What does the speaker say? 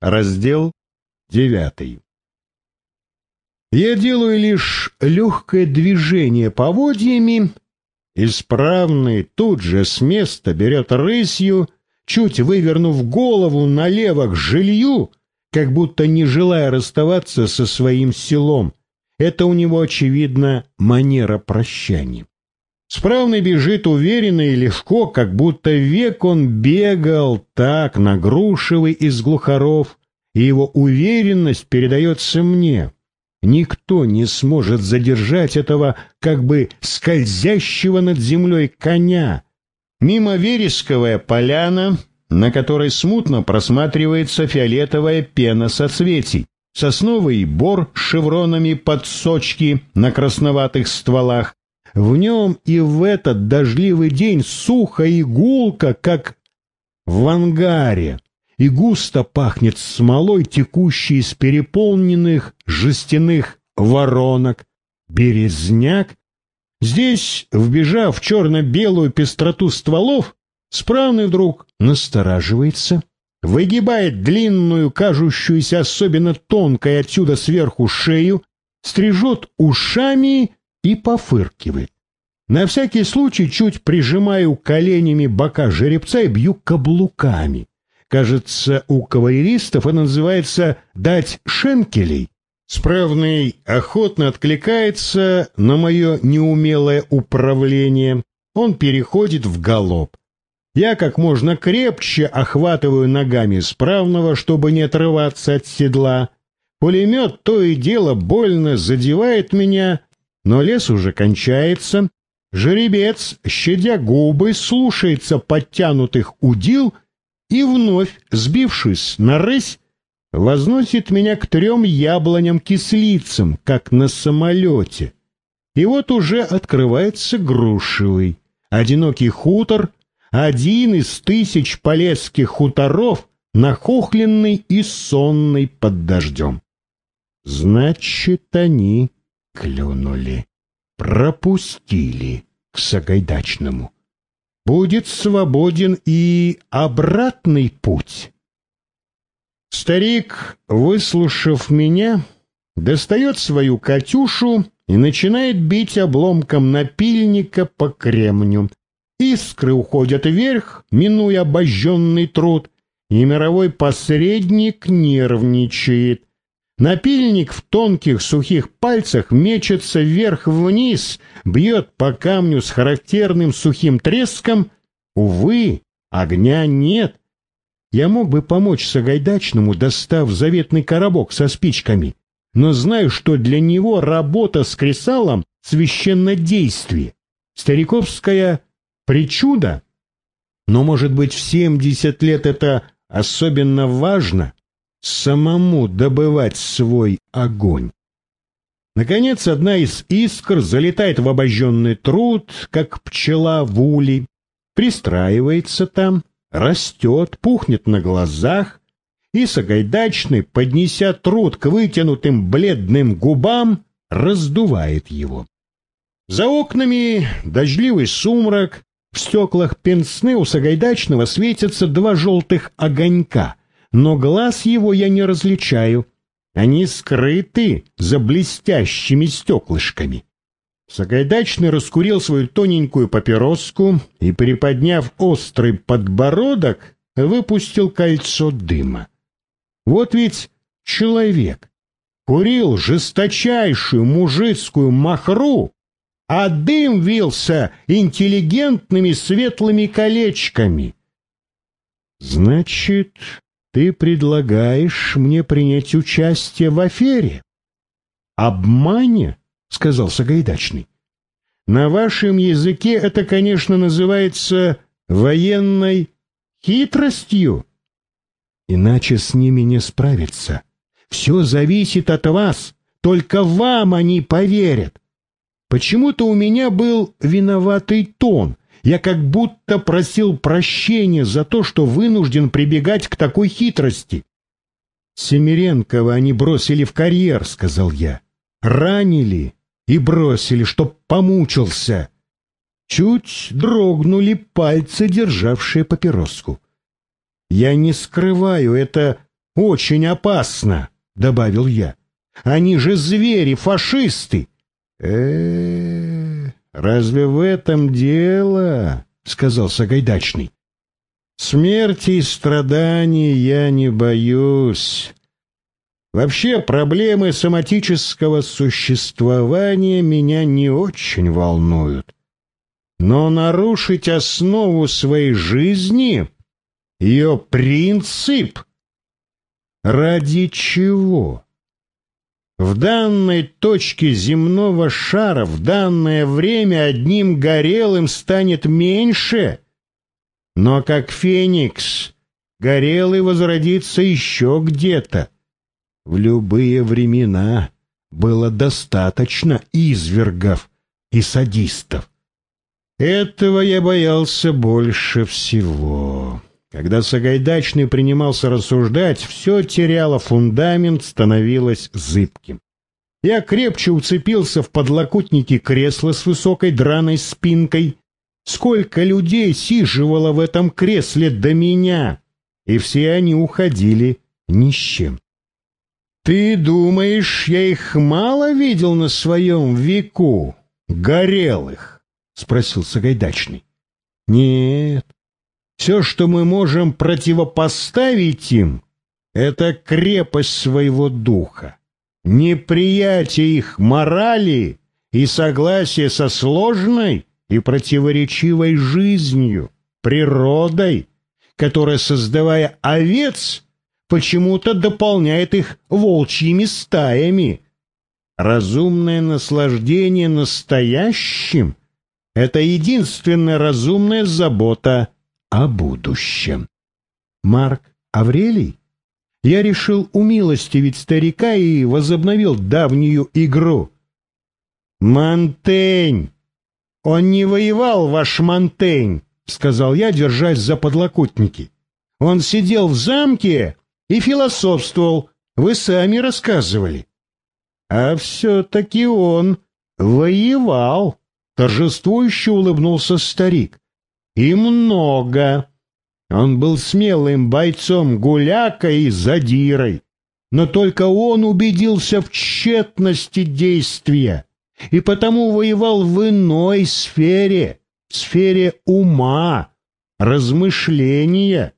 Раздел девятый. Я делаю лишь легкое движение поводьями, исправный тут же с места берет рысью, чуть вывернув голову налево к жилью, как будто не желая расставаться со своим селом. Это у него, очевидно, манера прощания. Справный бежит уверенно и легко, как будто век он бегал так на из глухаров, и его уверенность передается мне. Никто не сможет задержать этого как бы скользящего над землей коня. Мимо вересковая поляна, на которой смутно просматривается фиолетовая пена соцветий, сосновый бор с шевронами под сочки на красноватых стволах. В нем и в этот дождливый день сухо и гулко, как в ангаре и густо пахнет смолой, текущей из переполненных жестяных воронок. Березняк. Здесь, вбежав в черно-белую пестроту стволов, справный вдруг настораживается, выгибает длинную, кажущуюся особенно тонкой отсюда сверху шею, стрижет ушами и пофыркивает. На всякий случай чуть прижимаю коленями бока жеребца и бью каблуками. Кажется, у кавалеристов это называется «дать шенкелей». Справный охотно откликается на мое неумелое управление. Он переходит в галоп. Я как можно крепче охватываю ногами справного, чтобы не отрываться от седла. Пулемет то и дело больно задевает меня, но лес уже кончается. Жеребец, щадя губы, слушается подтянутых удил — и вновь, сбившись на рысь, возносит меня к трем яблоням-кислицам, как на самолете. И вот уже открывается грушевый, одинокий хутор, один из тысяч полесских хуторов, нахохленный и сонный под дождем. Значит, они клюнули, пропустили к Сагайдачному будет свободен и обратный путь. Старик, выслушав меня, достает свою «Катюшу» и начинает бить обломком напильника по кремню. Искры уходят вверх, минуя обожженный труд, и мировой посредник нервничает. Напильник в тонких сухих пальцах мечется вверх-вниз, бьет по камню с характерным сухим треском. Увы, огня нет. Я мог бы помочь Сагайдачному, достав заветный коробок со спичками, но знаю, что для него работа с кресалом — священнодействие. Стариковская причуда. Но, может быть, в семьдесят лет это особенно важно — самому добывать свой огонь. Наконец, одна из искр залетает в обожженный труд, как пчела в улей, пристраивается там, растет, пухнет на глазах, и Сагайдачный, поднеся труд к вытянутым бледным губам, раздувает его. За окнами дождливый сумрак, в стеклах пенсны у Сагайдачного светятся два желтых огонька — но глаз его я не различаю. Они скрыты за блестящими стеклышками. Сагайдачный раскурил свою тоненькую папироску и, приподняв острый подбородок, выпустил кольцо дыма. Вот ведь человек курил жесточайшую мужицкую махру, а дым вился интеллигентными светлыми колечками. Значит, ты предлагаешь мне принять участие в афере? Обмане, сказал Сагайдачный. На вашем языке это, конечно, называется военной хитростью. Иначе с ними не справиться. Все зависит от вас. Только вам они поверят. Почему-то у меня был виноватый тон, я как будто просил прощения за то, что вынужден прибегать к такой хитрости. «Семиренкова они бросили в карьер», — сказал я. «Ранили и бросили, чтоб помучился». Чуть дрогнули пальцы, державшие папироску. «Я не скрываю, это очень опасно, — добавил я. Они же звери, фашисты. э разве в этом дело? — сказал Сагайдачный. Смерти и страданий я не боюсь. Вообще проблемы соматического существования меня не очень волнуют. Но нарушить основу своей жизни, ее принцип, ради чего? В данной точке земного шара в данное время одним горелым станет меньше, но как феникс горелый возродится еще где-то. В любые времена было достаточно извергов и садистов. Этого я боялся больше всего. Когда Сагайдачный принимался рассуждать, все теряло фундамент, становилось зыбким. Я крепче уцепился в подлокотники кресла с высокой драной спинкой. Сколько людей сиживало в этом кресле до меня, и все они уходили ни с чем. Ты думаешь, я их мало видел на своем веку? Горелых? Спросил Сагайдачный. Нет. Все, что мы можем противопоставить им, это крепость своего духа, неприятие их морали и согласие со сложной и противоречивой жизнью, природой, которая, создавая овец, почему-то дополняет их волчьими стаями. Разумное наслаждение настоящим — это единственная разумная забота о будущем. Марк Аврелий? Я решил умилостивить старика и возобновил давнюю игру. «Монтень! Он не воевал, ваш Монтень!» — сказал я, держась за подлокотники. «Он сидел в замке и философствовал, вы сами рассказывали. А все-таки он воевал, торжествующе улыбнулся старик. И много. Он был смелым бойцом гулякой и задирой. Но только он убедился в тщетности действия и потому воевал в иной сфере, сфере ума, размышления